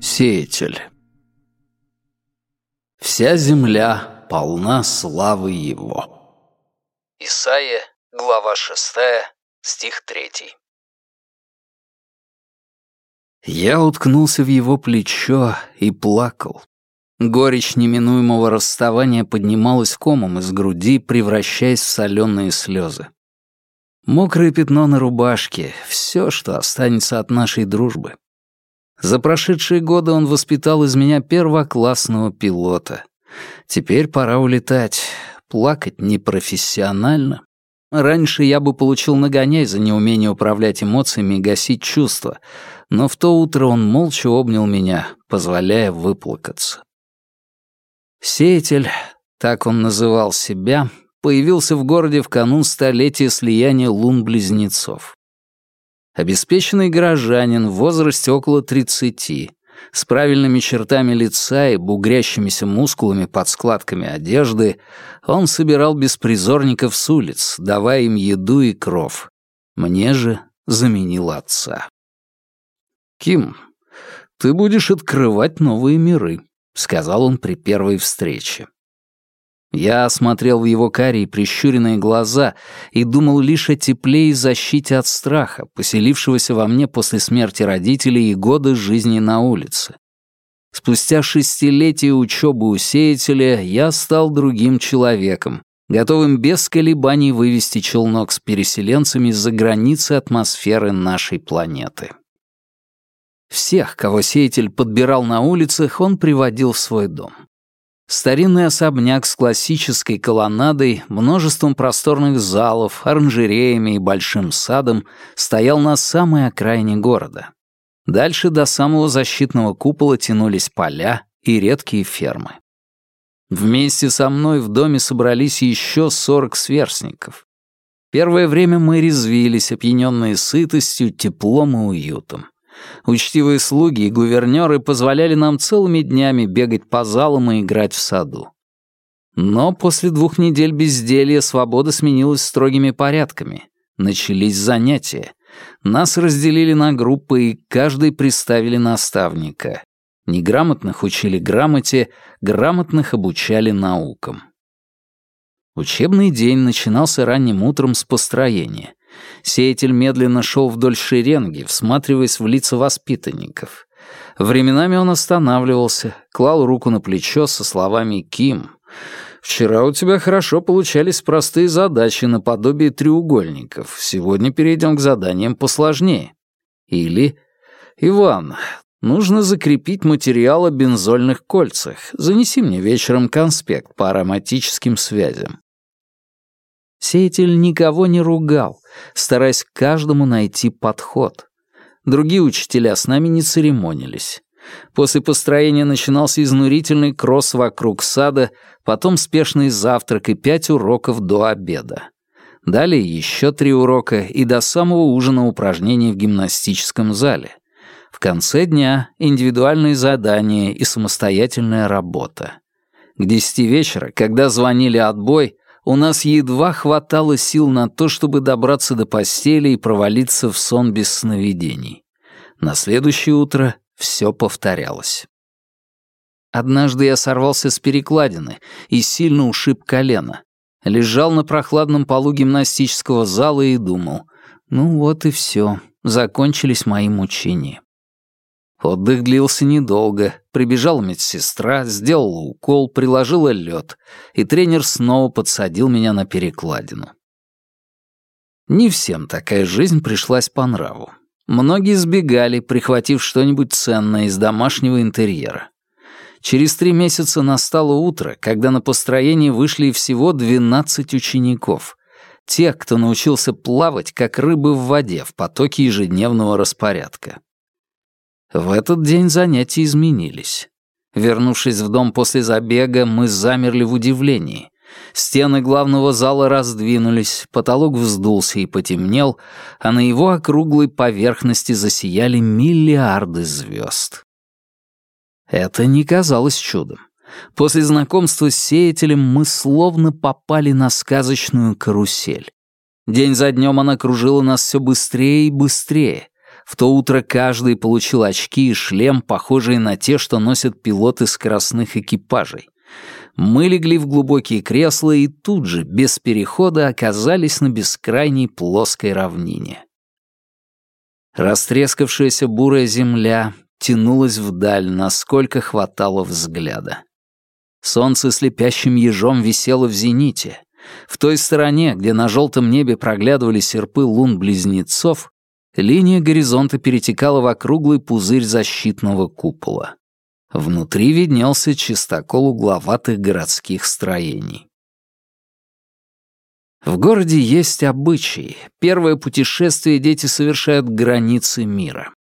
Сеятель Вся земля полна славы его. Исайя, глава 6, стих 3. Я уткнулся в его плечо и плакал. Горечь неминуемого расставания поднималась комом из груди, превращаясь в соленые слезы. Мокрое пятно на рубашке — все, что останется от нашей дружбы. За прошедшие годы он воспитал из меня первоклассного пилота. Теперь пора улетать. Плакать непрофессионально. Раньше я бы получил нагоняй за неумение управлять эмоциями и гасить чувства, но в то утро он молча обнял меня, позволяя выплакаться. Сеятель, так он называл себя, появился в городе в канун столетия слияния лун-близнецов. Обеспеченный горожанин в возрасте около 30, с правильными чертами лица и бугрящимися мускулами под складками одежды, он собирал беспризорников с улиц, давая им еду и кров. Мне же заменил отца. «Ким, ты будешь открывать новые миры», — сказал он при первой встрече. Я осмотрел в его карие прищуренные глаза и думал лишь о тепле и защите от страха, поселившегося во мне после смерти родителей и года жизни на улице. Спустя шестилетия учебы у сеятеля я стал другим человеком, готовым без колебаний вывести челнок с переселенцами за границы атмосферы нашей планеты. Всех, кого сеятель подбирал на улицах, он приводил в свой дом. Старинный особняк с классической колоннадой, множеством просторных залов, оранжереями и большим садом стоял на самой окраине города. Дальше до самого защитного купола тянулись поля и редкие фермы. Вместе со мной в доме собрались еще сорок сверстников. Первое время мы резвились, опьяненные сытостью, теплом и уютом. Учтивые слуги и гувернеры позволяли нам целыми днями бегать по залам и играть в саду. Но после двух недель безделья свобода сменилась строгими порядками. Начались занятия. Нас разделили на группы, и каждый приставили наставника. Неграмотных учили грамоте, грамотных обучали наукам. Учебный день начинался ранним утром с построения — Сеятель медленно шел вдоль шеренги, всматриваясь в лица воспитанников. Временами он останавливался, клал руку на плечо со словами «Ким». «Вчера у тебя хорошо получались простые задачи наподобие треугольников. Сегодня перейдем к заданиям посложнее». Или «Иван, нужно закрепить материал о бензольных кольцах. Занеси мне вечером конспект по ароматическим связям». Сеятель никого не ругал, стараясь к каждому найти подход. Другие учителя с нами не церемонились. После построения начинался изнурительный кросс вокруг сада, потом спешный завтрак и пять уроков до обеда. Далее еще три урока и до самого ужина упражнений в гимнастическом зале. В конце дня индивидуальные задания и самостоятельная работа. К десяти вечера, когда звонили отбой, у нас едва хватало сил на то, чтобы добраться до постели и провалиться в сон без сновидений. На следующее утро все повторялось. Однажды я сорвался с перекладины и сильно ушиб колено. Лежал на прохладном полу гимнастического зала и думал, ну вот и все, закончились мои мучения. Отдых длился недолго. Прибежала медсестра, сделала укол, приложила лед, и тренер снова подсадил меня на перекладину. Не всем такая жизнь пришлась по нраву. Многие сбегали, прихватив что-нибудь ценное из домашнего интерьера. Через три месяца настало утро, когда на построение вышли всего 12 учеников. Тех, кто научился плавать, как рыбы в воде в потоке ежедневного распорядка. В этот день занятия изменились. Вернувшись в дом после забега, мы замерли в удивлении. Стены главного зала раздвинулись, потолок вздулся и потемнел, а на его округлой поверхности засияли миллиарды звезд. Это не казалось чудом. После знакомства с сеятелем мы словно попали на сказочную карусель. День за днем она кружила нас все быстрее и быстрее. В то утро каждый получил очки и шлем, похожие на те, что носят пилоты скоростных экипажей. Мы легли в глубокие кресла и тут же, без перехода, оказались на бескрайней плоской равнине. Растрескавшаяся бурая земля тянулась вдаль, насколько хватало взгляда. Солнце слепящим ежом висело в зените. В той стороне, где на желтом небе проглядывали серпы лун-близнецов, линия горизонта перетекала в округлый пузырь защитного купола. Внутри виднелся чистокол угловатых городских строений. В городе есть обычаи. Первое путешествие дети совершают границы мира.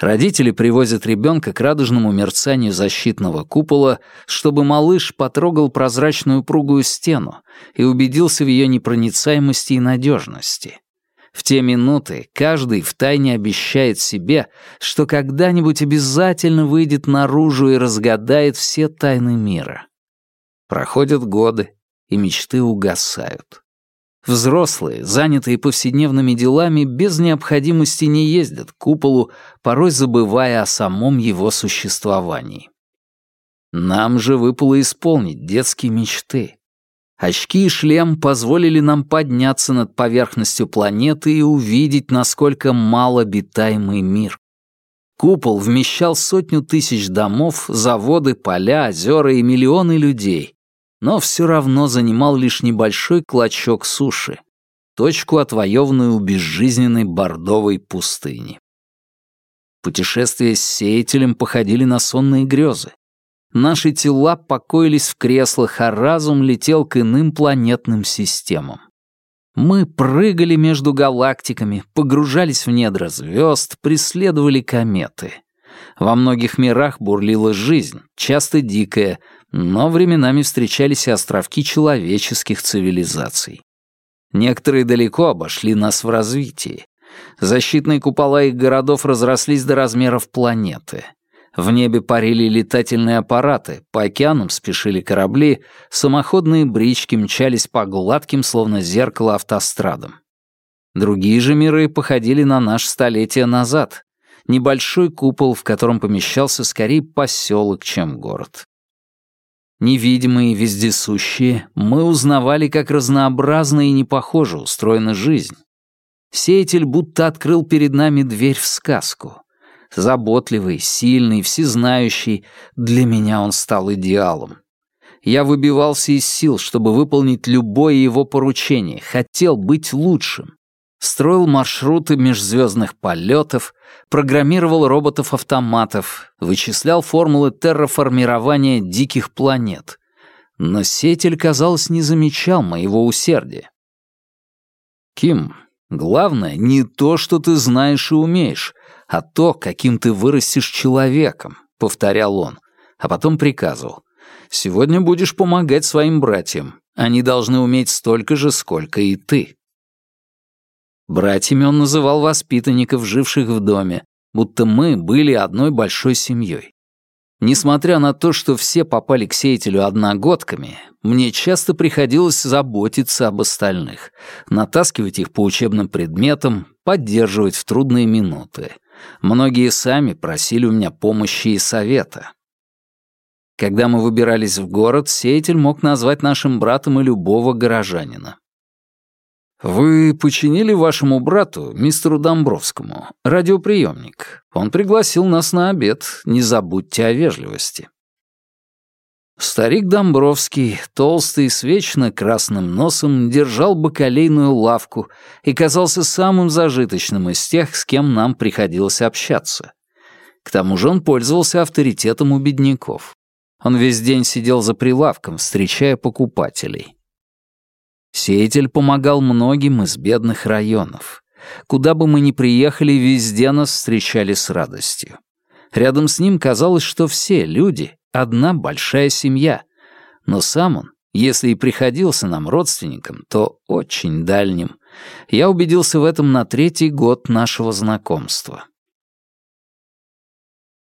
Родители привозят ребенка к радужному мерцанию защитного купола, чтобы малыш потрогал прозрачную упругую стену и убедился в ее непроницаемости и надежности. В те минуты каждый втайне обещает себе, что когда-нибудь обязательно выйдет наружу и разгадает все тайны мира. Проходят годы, и мечты угасают. Взрослые, занятые повседневными делами, без необходимости не ездят к куполу, порой забывая о самом его существовании. Нам же выпало исполнить детские мечты. Очки и шлем позволили нам подняться над поверхностью планеты и увидеть, насколько мал обитаемый мир. Купол вмещал сотню тысяч домов, заводы, поля, озера и миллионы людей, но все равно занимал лишь небольшой клочок суши, точку, отвоеванную у безжизненной бордовой пустыни. Путешествия с сеятелем походили на сонные грезы. Наши тела покоились в креслах, а разум летел к иным планетным системам. Мы прыгали между галактиками, погружались в недра звезд, преследовали кометы. Во многих мирах бурлила жизнь, часто дикая, но временами встречались и островки человеческих цивилизаций. Некоторые далеко обошли нас в развитии. Защитные купола их городов разрослись до размеров планеты. В небе парили летательные аппараты, по океанам спешили корабли, самоходные брички мчались по гладким, словно зеркало, автострадам. Другие же миры походили на наш столетие назад. Небольшой купол, в котором помещался скорее поселок, чем город. Невидимые, вездесущие, мы узнавали, как разнообразно и непохоже устроена жизнь. Сеятель будто открыл перед нами дверь в сказку. Заботливый, сильный, всезнающий, для меня он стал идеалом. Я выбивался из сил, чтобы выполнить любое его поручение, хотел быть лучшим строил маршруты межзвездных полетов, программировал роботов-автоматов, вычислял формулы терраформирования диких планет. Но сетель, казалось, не замечал моего усердия. «Ким, главное не то, что ты знаешь и умеешь, а то, каким ты вырастешь человеком», — повторял он, а потом приказывал. «Сегодня будешь помогать своим братьям. Они должны уметь столько же, сколько и ты». Братьями он называл воспитанников, живших в доме, будто мы были одной большой семьей. Несмотря на то, что все попали к сеятелю одногодками, мне часто приходилось заботиться об остальных, натаскивать их по учебным предметам, поддерживать в трудные минуты. Многие сами просили у меня помощи и совета. Когда мы выбирались в город, сеятель мог назвать нашим братом и любого горожанина. «Вы починили вашему брату, мистеру Домбровскому, радиоприемник. Он пригласил нас на обед. Не забудьте о вежливости». Старик Домбровский, толстый, с вечно красным носом, держал бакалейную лавку и казался самым зажиточным из тех, с кем нам приходилось общаться. К тому же он пользовался авторитетом у бедняков. Он весь день сидел за прилавком, встречая покупателей. Сеятель помогал многим из бедных районов. Куда бы мы ни приехали, везде нас встречали с радостью. Рядом с ним казалось, что все люди — одна большая семья. Но сам он, если и приходился нам родственником, то очень дальним. Я убедился в этом на третий год нашего знакомства.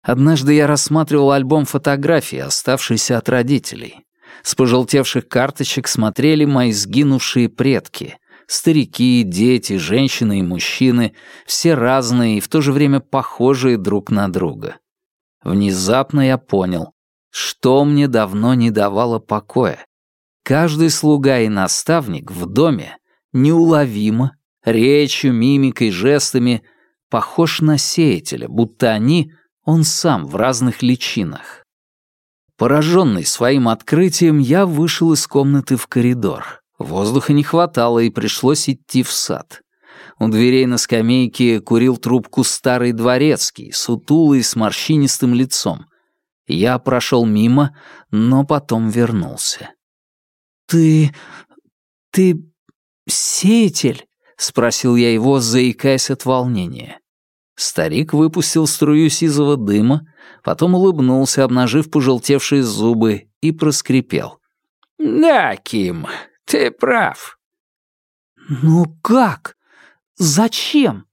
Однажды я рассматривал альбом фотографий, оставшийся от родителей. С пожелтевших карточек смотрели мои сгинувшие предки, Старики, дети, женщины и мужчины, все разные и в то же время похожие друг на друга. Внезапно я понял, что мне давно не давало покоя. Каждый слуга и наставник в доме неуловимо, речью, мимикой, жестами, похож на сеятеля, будто они — он сам в разных личинах. Пораженный своим открытием, я вышел из комнаты в коридор. Воздуха не хватало, и пришлось идти в сад. У дверей на скамейке курил трубку старый дворецкий, сутулый, с морщинистым лицом. Я прошел мимо, но потом вернулся. «Ты... ты... сеятель?» — спросил я его, заикаясь от волнения. Старик выпустил струю сизого дыма, потом улыбнулся, обнажив пожелтевшие зубы, и проскрипел. «Да, Ким, ты прав». «Ну как? Зачем?»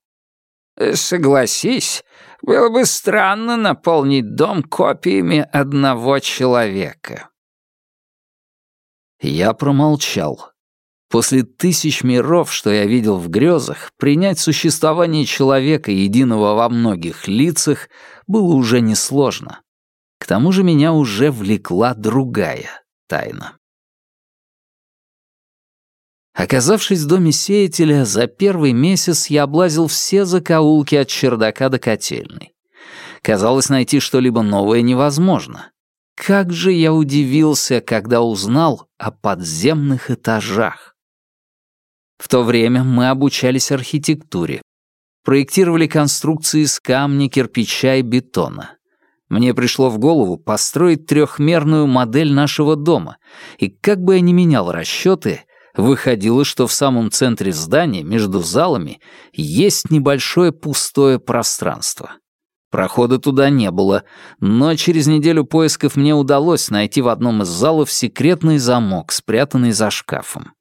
«Согласись, было бы странно наполнить дом копиями одного человека». Я промолчал. После тысяч миров, что я видел в грезах, принять существование человека, единого во многих лицах, было уже несложно. К тому же меня уже влекла другая тайна. Оказавшись в доме сеятеля, за первый месяц я облазил все закоулки от чердака до котельной. Казалось, найти что-либо новое невозможно. Как же я удивился, когда узнал о подземных этажах. В то время мы обучались архитектуре. Проектировали конструкции из камня, кирпича и бетона. Мне пришло в голову построить трехмерную модель нашего дома, и как бы я ни менял расчеты, Выходило, что в самом центре здания, между залами, есть небольшое пустое пространство. Прохода туда не было, но через неделю поисков мне удалось найти в одном из залов секретный замок, спрятанный за шкафом.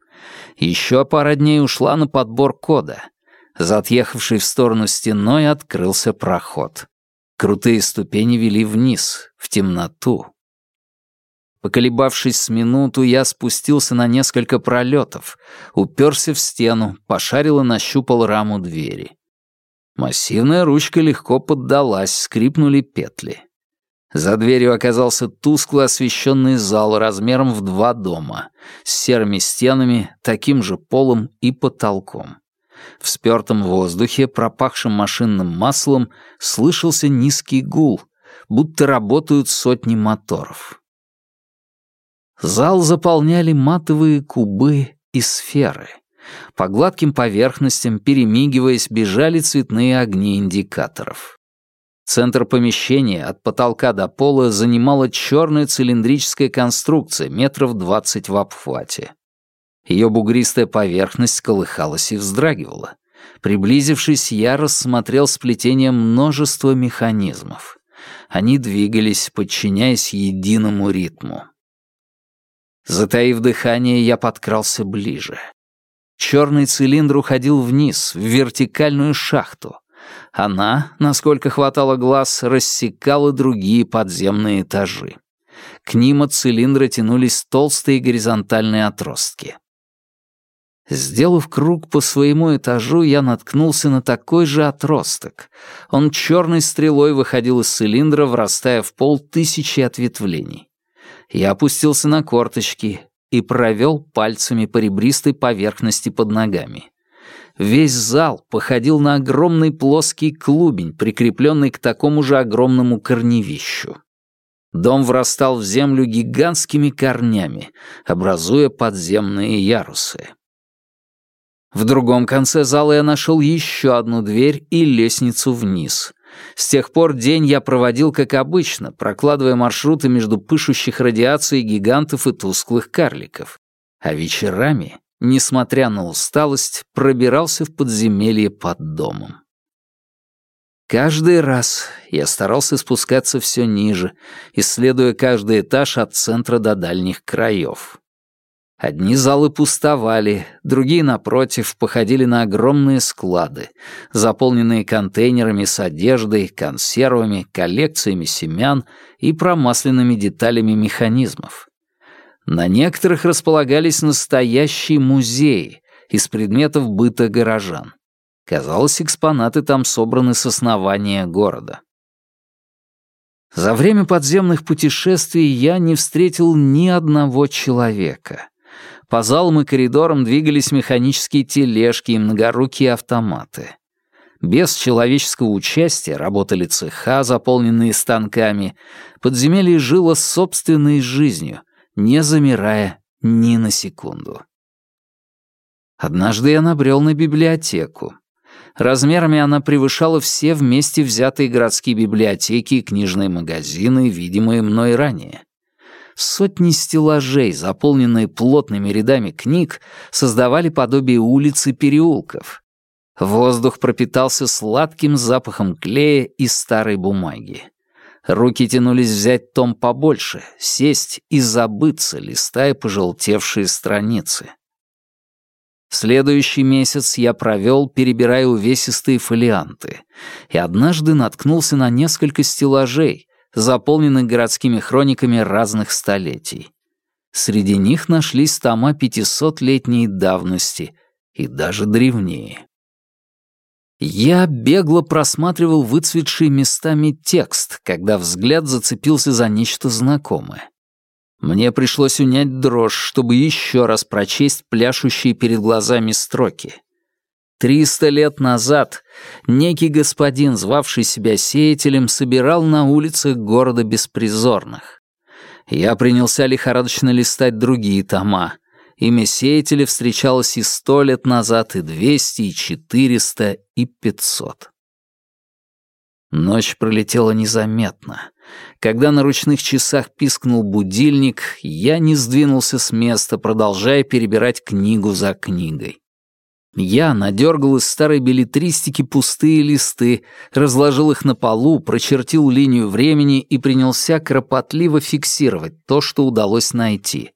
Еще пара дней ушла на подбор кода. За отъехавшей в сторону стеной открылся проход. Крутые ступени вели вниз, в темноту. Поколебавшись с минуту, я спустился на несколько пролетов, уперся в стену, пошарил и нащупал раму двери. Массивная ручка легко поддалась, скрипнули петли. За дверью оказался тускло освещенный зал размером в два дома, с серыми стенами, таким же полом и потолком. В спёртом воздухе, пропахшем машинным маслом, слышался низкий гул, будто работают сотни моторов. Зал заполняли матовые кубы и сферы. По гладким поверхностям, перемигиваясь, бежали цветные огни индикаторов. Центр помещения от потолка до пола занимала черная цилиндрическая конструкция метров двадцать в обхвате. Ее бугристая поверхность колыхалась и вздрагивала. Приблизившись, я рассмотрел сплетение множества механизмов. Они двигались, подчиняясь единому ритму. Затаив дыхание, я подкрался ближе. Черный цилиндр уходил вниз, в вертикальную шахту. Она, насколько хватало глаз, рассекала другие подземные этажи. К ним от цилиндра тянулись толстые горизонтальные отростки. Сделав круг по своему этажу, я наткнулся на такой же отросток. Он черной стрелой выходил из цилиндра, врастая в пол тысячи ответвлений я опустился на корточки и провел пальцами по ребристой поверхности под ногами. Весь зал походил на огромный плоский клубень, прикрепленный к такому же огромному корневищу. Дом врастал в землю гигантскими корнями, образуя подземные ярусы. В другом конце зала я нашел еще одну дверь и лестницу вниз. С тех пор день я проводил как обычно, прокладывая маршруты между пышущих радиацией гигантов и тусклых карликов. А вечерами, несмотря на усталость, пробирался в подземелье под домом. Каждый раз я старался спускаться все ниже, исследуя каждый этаж от центра до дальних краев. Одни залы пустовали, другие, напротив, походили на огромные склады, заполненные контейнерами с одеждой, консервами, коллекциями семян и промасленными деталями механизмов. На некоторых располагались настоящие музеи, из предметов быта горожан. Казалось, экспонаты там собраны с основания города. За время подземных путешествий я не встретил ни одного человека. По залам и коридорам двигались механические тележки и многорукие автоматы. Без человеческого участия работали цеха, заполненные станками. Подземелье жило собственной жизнью, не замирая ни на секунду. Однажды я набрел на библиотеку. Размерами она превышала все вместе взятые городские библиотеки и книжные магазины, видимые мной ранее. Сотни стеллажей, заполненные плотными рядами книг, создавали подобие улиц и переулков. Воздух пропитался сладким запахом клея и старой бумаги. Руки тянулись взять том побольше, сесть и забыться, листая пожелтевшие страницы. Следующий месяц я провел, перебирая увесистые фолианты, и однажды наткнулся на несколько стеллажей, заполненных городскими хрониками разных столетий. Среди них нашлись тома пятисотлетней давности и даже древнее. Я бегло просматривал выцветшие местами текст, когда взгляд зацепился за нечто знакомое. Мне пришлось унять дрожь, чтобы еще раз прочесть пляшущие перед глазами строки. Триста лет назад некий господин, звавший себя сеятелем, собирал на улицах города беспризорных. Я принялся лихорадочно листать другие тома. Имя сеятеля встречалось и сто лет назад, и двести, и четыреста, и пятьсот. Ночь пролетела незаметно. Когда на ручных часах пискнул будильник, я не сдвинулся с места, продолжая перебирать книгу за книгой. Я надергал из старой билетристики пустые листы, разложил их на полу, прочертил линию времени и принялся кропотливо фиксировать то, что удалось найти.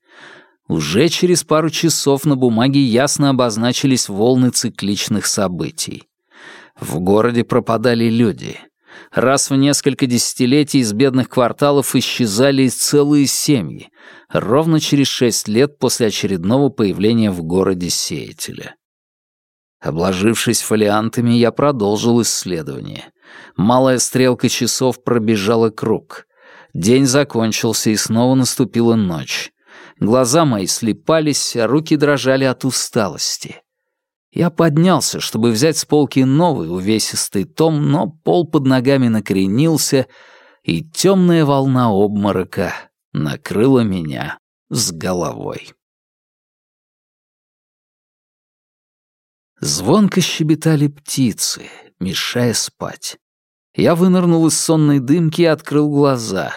Уже через пару часов на бумаге ясно обозначились волны цикличных событий. В городе пропадали люди — Раз в несколько десятилетий из бедных кварталов исчезали целые семьи, ровно через шесть лет после очередного появления в городе сеятеля. Обложившись фолиантами, я продолжил исследование. Малая стрелка часов пробежала круг. День закончился, и снова наступила ночь. Глаза мои слепались, а руки дрожали от усталости. Я поднялся, чтобы взять с полки новый увесистый том, но пол под ногами накренился, и темная волна обморока накрыла меня с головой. Звонко щебетали птицы, мешая спать. Я вынырнул из сонной дымки и открыл глаза.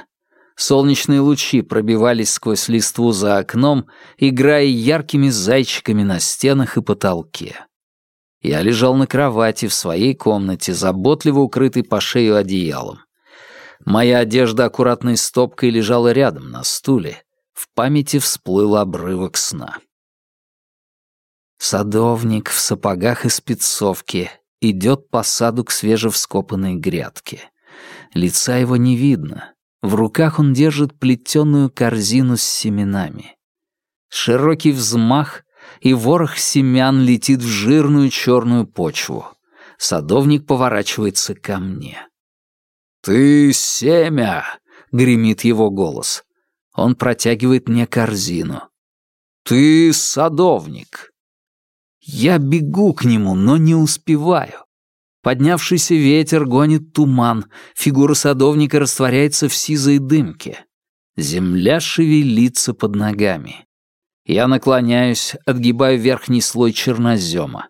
Солнечные лучи пробивались сквозь листву за окном, играя яркими зайчиками на стенах и потолке. Я лежал на кровати в своей комнате, заботливо укрытый по шею одеялом. Моя одежда аккуратной стопкой лежала рядом на стуле. В памяти всплыл обрывок сна. Садовник в сапогах и спецовке идет по саду к свежевскопанной грядке. Лица его не видно, в руках он держит плетеную корзину с семенами. Широкий взмах, и ворох семян летит в жирную черную почву. Садовник поворачивается ко мне. «Ты семя!» — гремит его голос. Он протягивает мне корзину. «Ты садовник!» Я бегу к нему, но не успеваю. Поднявшийся ветер гонит туман, фигура садовника растворяется в сизой дымке. Земля шевелится под ногами. Я наклоняюсь, отгибаю верхний слой чернозема.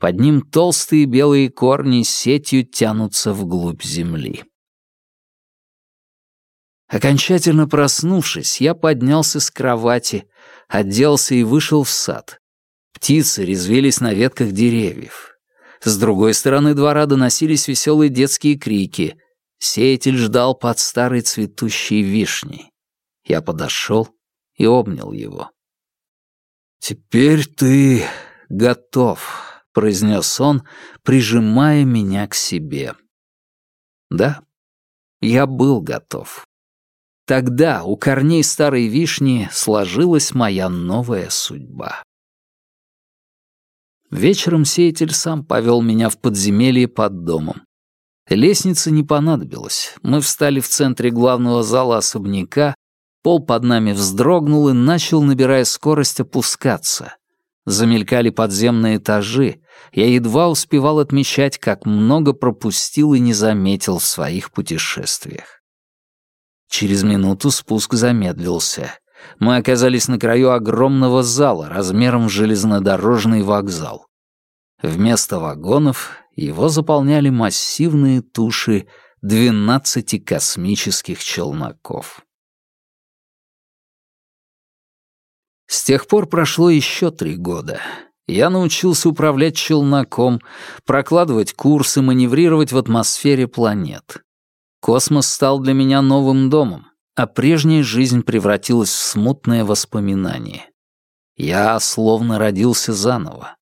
Под ним толстые белые корни сетью тянутся вглубь земли. Окончательно проснувшись, я поднялся с кровати, оделся и вышел в сад. Птицы резвились на ветках деревьев. С другой стороны двора доносились веселые детские крики. Сеятель ждал под старой цветущей вишней. Я подошел и обнял его. «Теперь ты готов», — произнес он, прижимая меня к себе. Да, я был готов. Тогда у корней старой вишни сложилась моя новая судьба. Вечером сеятель сам повел меня в подземелье под домом. Лестница не понадобилась. Мы встали в центре главного зала особняка, пол под нами вздрогнул и начал, набирая скорость, опускаться. Замелькали подземные этажи. Я едва успевал отмечать, как много пропустил и не заметил в своих путешествиях. Через минуту спуск замедлился. Мы оказались на краю огромного зала размером в железнодорожный вокзал. Вместо вагонов его заполняли массивные туши двенадцати космических челноков. С тех пор прошло еще три года. Я научился управлять челноком, прокладывать курсы, маневрировать в атмосфере планет. Космос стал для меня новым домом, а прежняя жизнь превратилась в смутное воспоминание. Я словно родился заново.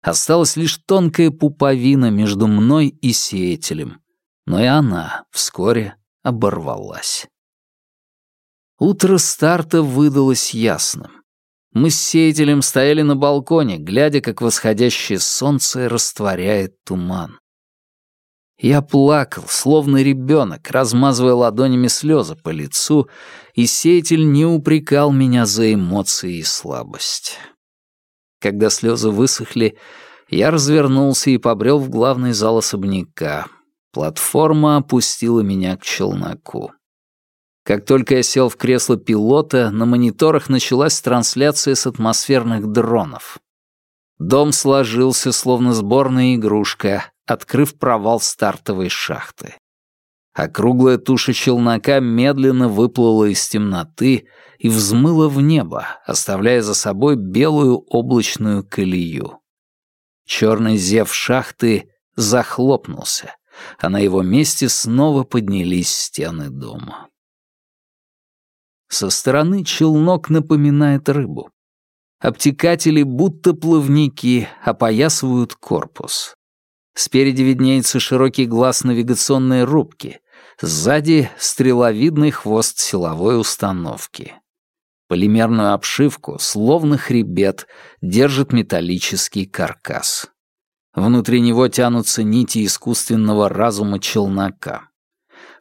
Осталась лишь тонкая пуповина между мной и сеятелем, но и она вскоре оборвалась. Утро старта выдалось ясным. Мы с сеятелем стояли на балконе, глядя, как восходящее солнце растворяет туман. Я плакал, словно ребенок, размазывая ладонями слезы по лицу, и сеятель не упрекал меня за эмоции и слабость. Когда слезы высохли, я развернулся и побрел в главный зал особняка. Платформа опустила меня к челноку. Как только я сел в кресло пилота, на мониторах началась трансляция с атмосферных дронов. Дом сложился, словно сборная игрушка, открыв провал стартовой шахты. Округлая туша челнока медленно выплыла из темноты и взмыла в небо, оставляя за собой белую облачную колею. Черный зев шахты захлопнулся, а на его месте снова поднялись стены дома. Со стороны челнок напоминает рыбу. Обтекатели, будто плавники, опоясывают корпус. Спереди виднеется широкий глаз навигационной рубки, сзади — стреловидный хвост силовой установки. Полимерную обшивку, словно хребет, держит металлический каркас. Внутри него тянутся нити искусственного разума челнока.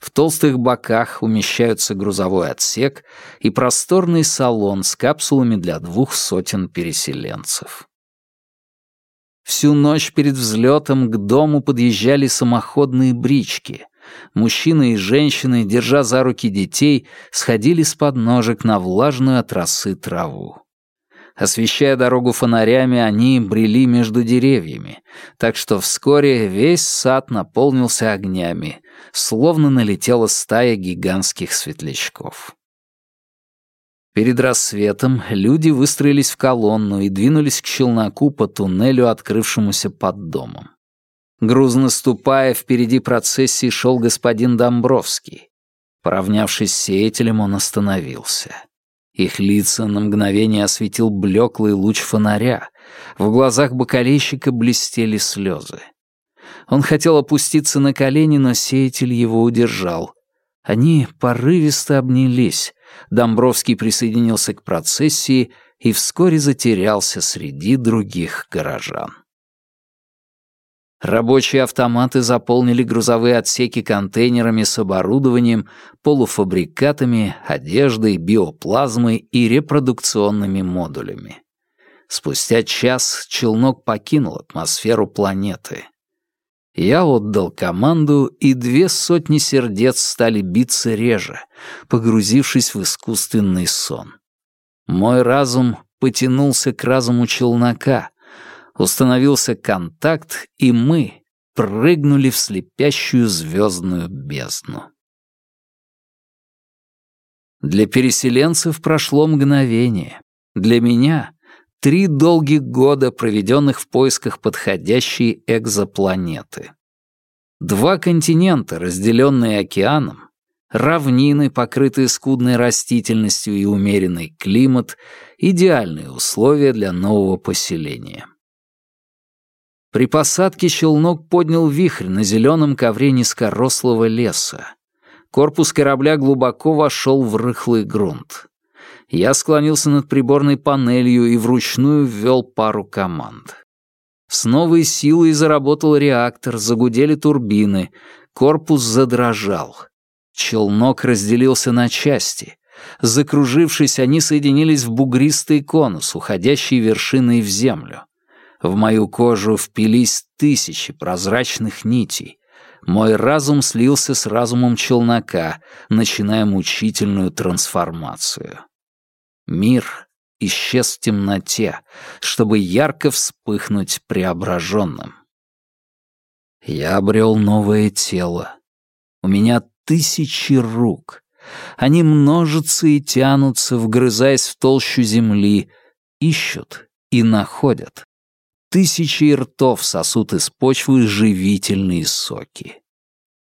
В толстых боках умещаются грузовой отсек и просторный салон с капсулами для двух сотен переселенцев. Всю ночь перед взлетом к дому подъезжали самоходные брички. Мужчины и женщины, держа за руки детей, сходили с подножек на влажную от росы траву. Освещая дорогу фонарями, они брели между деревьями, так что вскоре весь сад наполнился огнями, словно налетела стая гигантских светлячков. Перед рассветом люди выстроились в колонну и двинулись к челноку по туннелю, открывшемуся под домом. Грузно ступая, впереди процессии шел господин Домбровский. Поравнявшись с сеятелем, он остановился. Их лица на мгновение осветил блеклый луч фонаря. В глазах бокалейщика блестели слезы. Он хотел опуститься на колени, но сеятель его удержал. Они порывисто обнялись. Домбровский присоединился к процессии и вскоре затерялся среди других горожан. Рабочие автоматы заполнили грузовые отсеки контейнерами с оборудованием, полуфабрикатами, одеждой, биоплазмой и репродукционными модулями. Спустя час челнок покинул атмосферу планеты. Я отдал команду, и две сотни сердец стали биться реже, погрузившись в искусственный сон. Мой разум потянулся к разуму челнока — установился контакт, и мы прыгнули в слепящую звездную бездну. Для переселенцев прошло мгновение. Для меня — три долгих года, проведенных в поисках подходящей экзопланеты. Два континента, разделенные океаном, равнины, покрытые скудной растительностью и умеренный климат — идеальные условия для нового поселения. При посадке челнок поднял вихрь на зеленом ковре низкорослого леса. Корпус корабля глубоко вошел в рыхлый грунт. Я склонился над приборной панелью и вручную ввел пару команд. С новой силой заработал реактор, загудели турбины, корпус задрожал. Челнок разделился на части. Закружившись, они соединились в бугристый конус, уходящий вершиной в землю. В мою кожу впились тысячи прозрачных нитей. Мой разум слился с разумом челнока, начиная мучительную трансформацию. Мир исчез в темноте, чтобы ярко вспыхнуть преображенным. Я обрел новое тело. У меня тысячи рук. Они множатся и тянутся, вгрызаясь в толщу земли, ищут и находят. Тысячи ртов сосут из почвы живительные соки.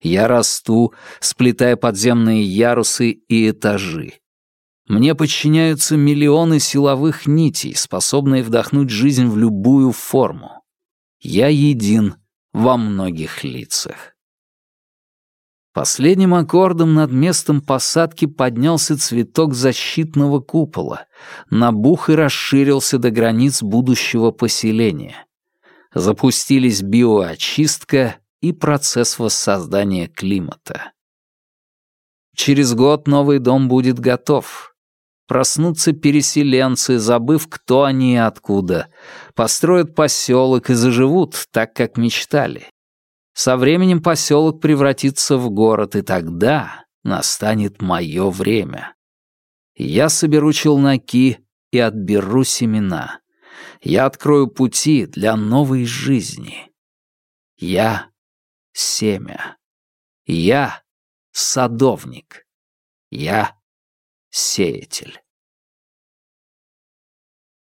Я расту, сплетая подземные ярусы и этажи. Мне подчиняются миллионы силовых нитей, способные вдохнуть жизнь в любую форму. Я един во многих лицах. Последним аккордом над местом посадки поднялся цветок защитного купола, набух и расширился до границ будущего поселения. Запустились биоочистка и процесс воссоздания климата. Через год новый дом будет готов. Проснутся переселенцы, забыв, кто они и откуда. Построят поселок и заживут так, как мечтали. Со временем поселок превратится в город, и тогда настанет мое время. Я соберу челноки и отберу семена. Я открою пути для новой жизни. Я — семя. Я — садовник. Я — сеятель.